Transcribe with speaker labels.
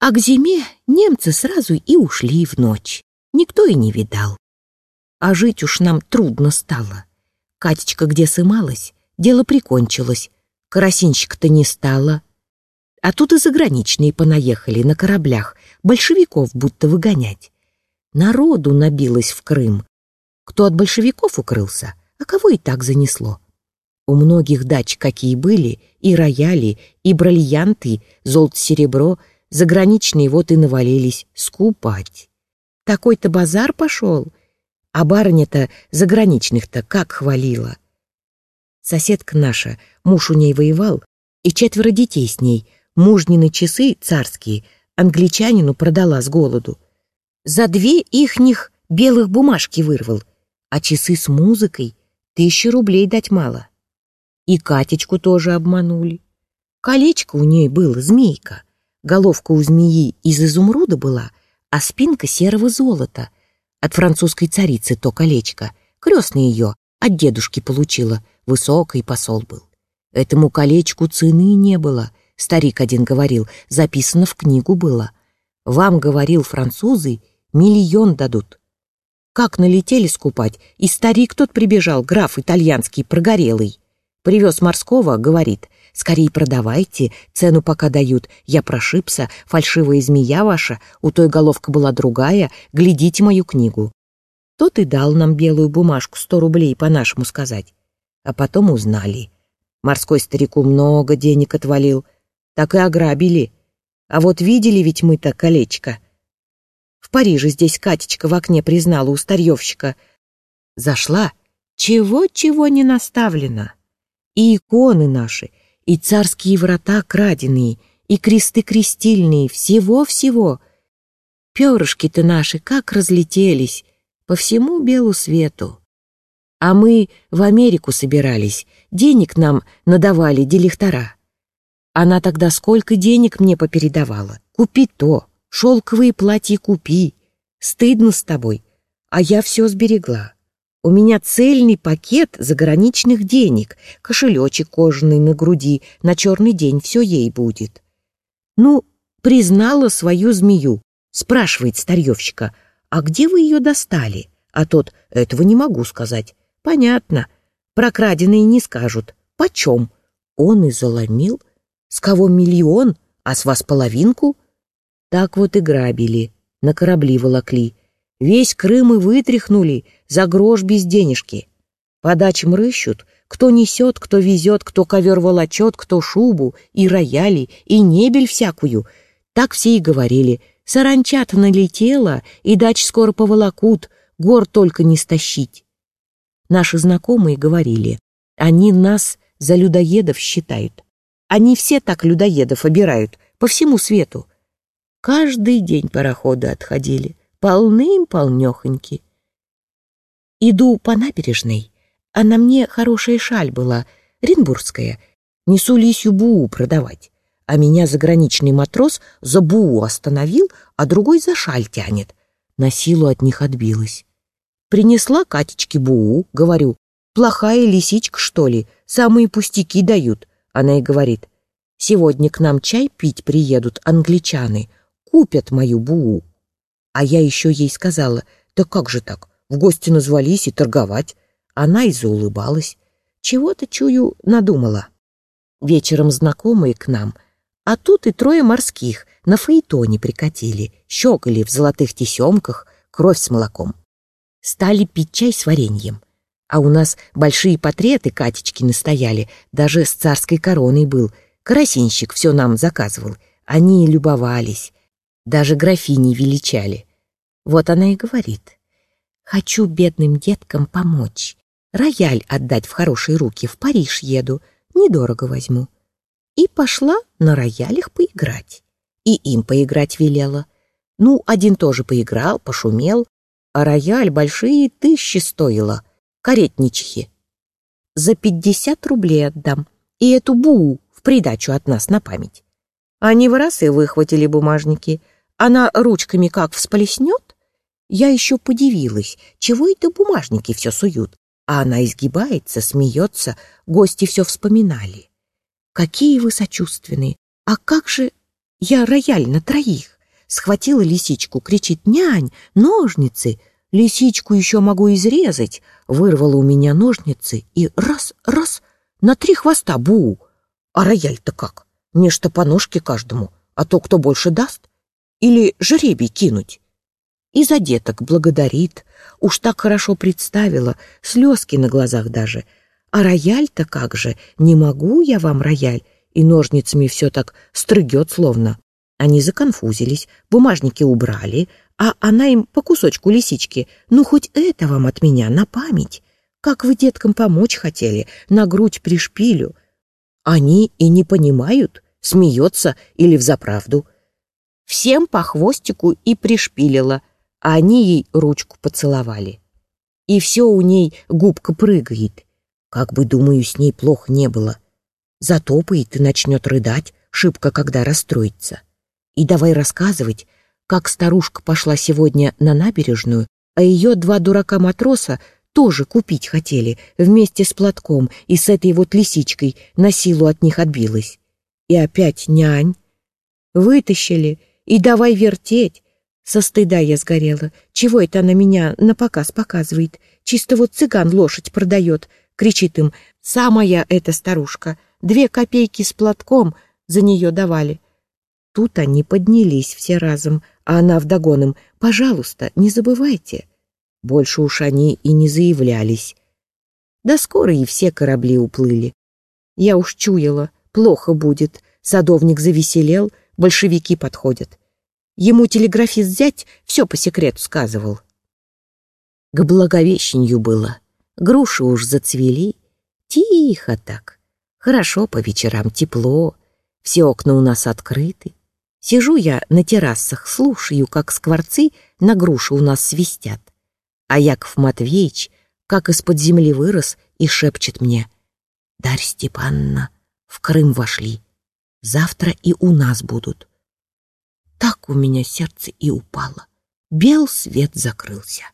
Speaker 1: А к зиме немцы сразу и ушли в ночь. Никто и не видал. А жить уж нам трудно стало. Катечка где сымалась, дело прикончилось. Карасинщик-то не стало. А тут и заграничные понаехали на кораблях, большевиков будто выгонять. Народу набилось в Крым. Кто от большевиков укрылся, а кого и так занесло. У многих дач какие были, и рояли, и бриллианты, золото-серебро, заграничные вот и навалились скупать. Такой-то базар пошел, а барыня-то заграничных-то как хвалила. Соседка наша, муж у ней воевал, и четверо детей с ней, мужнины часы царские, англичанину продала с голоду. За две ихних белых бумажки вырвал, а часы с музыкой тысячи рублей дать мало. И Катечку тоже обманули. Колечко у ней было, змейка. Головка у змеи из изумруда была, а спинка серого золота. От французской царицы то колечко. Крестный ее от дедушки получила, высокий посол был. Этому колечку цены не было, старик один говорил, записано в книгу было. Вам, говорил французы, миллион дадут. Как налетели скупать, и старик тот прибежал, граф итальянский, прогорелый. Привез морского, говорит, скорее продавайте, цену пока дают, я прошибся, фальшивая змея ваша, у той головка была другая, глядите мою книгу. Тот и дал нам белую бумажку, сто рублей, по-нашему сказать. А потом узнали. Морской старику много денег отвалил, так и ограбили. А вот видели ведь мы-то колечко. В Париже здесь Катечка в окне признала у старьевщика. Зашла, чего-чего не наставлено и иконы наши, и царские врата краденые, и кресты крестильные, всего-всего. Перышки-то наши как разлетелись по всему белу свету. А мы в Америку собирались, денег нам надавали делихтора. Она тогда сколько денег мне попередавала. Купи то, шелковые платья купи. Стыдно с тобой, а я все сберегла. У меня цельный пакет заграничных денег, кошелечек кожаный на груди, на черный день все ей будет. Ну, признала свою змею. Спрашивает старьевщика, а где вы ее достали? А тот, этого не могу сказать. Понятно, про краденые не скажут. Почем? Он и заломил. С кого миллион, а с вас половинку? Так вот и грабили, на корабли волокли. Весь Крым и вытряхнули за грош без денежки. По дачам рыщут, кто несет, кто везет, кто ковер волочет, кто шубу, и рояли, и небель всякую. Так все и говорили. Саранчат налетела, и дач скоро поволокут, гор только не стащить. Наши знакомые говорили, они нас за людоедов считают. Они все так людоедов обирают, по всему свету. Каждый день пароходы отходили полным-полнёхоньки. Иду по набережной, а на мне хорошая шаль была, ренбургская. Несу лисью буу продавать, а меня заграничный матрос за буу остановил, а другой за шаль тянет. На силу от них отбилась. Принесла Катечке буу, говорю, плохая лисичка, что ли, самые пустяки дают. Она и говорит, сегодня к нам чай пить приедут англичаны, купят мою буу. А я еще ей сказала, да как же так, в гости назвались и торговать. Она и заулыбалась. Чего-то, чую, надумала. Вечером знакомые к нам, а тут и трое морских на фаэтоне прикатили, щеголи в золотых тесемках, кровь с молоком. Стали пить чай с вареньем. А у нас большие портреты Катечки настояли, даже с царской короной был. Карасинщик все нам заказывал. Они любовались, даже графини величали. Вот она и говорит. Хочу бедным деткам помочь. Рояль отдать в хорошие руки, в Париж еду, недорого возьму. И пошла на роялях поиграть. И им поиграть велела. Ну, один тоже поиграл, пошумел, а рояль большие тысячи стоило, каретничихи. За пятьдесят рублей отдам, и эту буу в придачу от нас на память. Они в раз и выхватили бумажники. Она ручками как всплеснет, я еще подивилась, чего это бумажники все суют, а она изгибается, смеется, гости все вспоминали. Какие вы сочувственные! А как же... Я рояль на троих. Схватила лисичку, кричит «Нянь, ножницы!» Лисичку еще могу изрезать. Вырвала у меня ножницы и раз-раз на три хвоста бу. А рояль-то как? Нечто по ножке каждому, а то кто больше даст? Или жребий кинуть? И за деток благодарит. Уж так хорошо представила, слезки на глазах даже. А рояль-то как же? Не могу я вам рояль. И ножницами все так стрыгет словно. Они законфузились, бумажники убрали, а она им по кусочку лисички. Ну, хоть это вам от меня на память. Как вы деткам помочь хотели, на грудь пришпилю. Они и не понимают, смеется или взаправду. Всем по хвостику и пришпилила, а они ей ручку поцеловали. И все у ней губка прыгает. Как бы, думаю, с ней плохо не было. Затопает и начнет рыдать, шибко когда расстроится. И давай рассказывать, как старушка пошла сегодня на набережную, а ее два дурака-матроса тоже купить хотели вместе с платком и с этой вот лисичкой на силу от них отбилась. И опять нянь. Вытащили и давай вертеть. Со стыда я сгорела. Чего это она меня на показ показывает? Чисто вот цыган лошадь продает. Кричит им, самая эта старушка. Две копейки с платком за нее давали. Тут они поднялись все разом, а она вдогон им, пожалуйста, не забывайте. Больше уж они и не заявлялись. Да скоро и все корабли уплыли. Я уж чуяла, плохо будет. Садовник завеселел, большевики подходят. Ему телеграфист зять все по секрету сказывал. К Благовещенью было. Груши уж зацвели. Тихо так. Хорошо по вечерам, тепло. Все окна у нас открыты. Сижу я на террасах, слушаю, как скворцы на груши у нас свистят. А Яков Матвеевич, как из-под земли вырос, и шепчет мне, «Дарь Степановна, в Крым вошли. Завтра и у нас будут». Так у меня сердце и упало. Бел свет закрылся.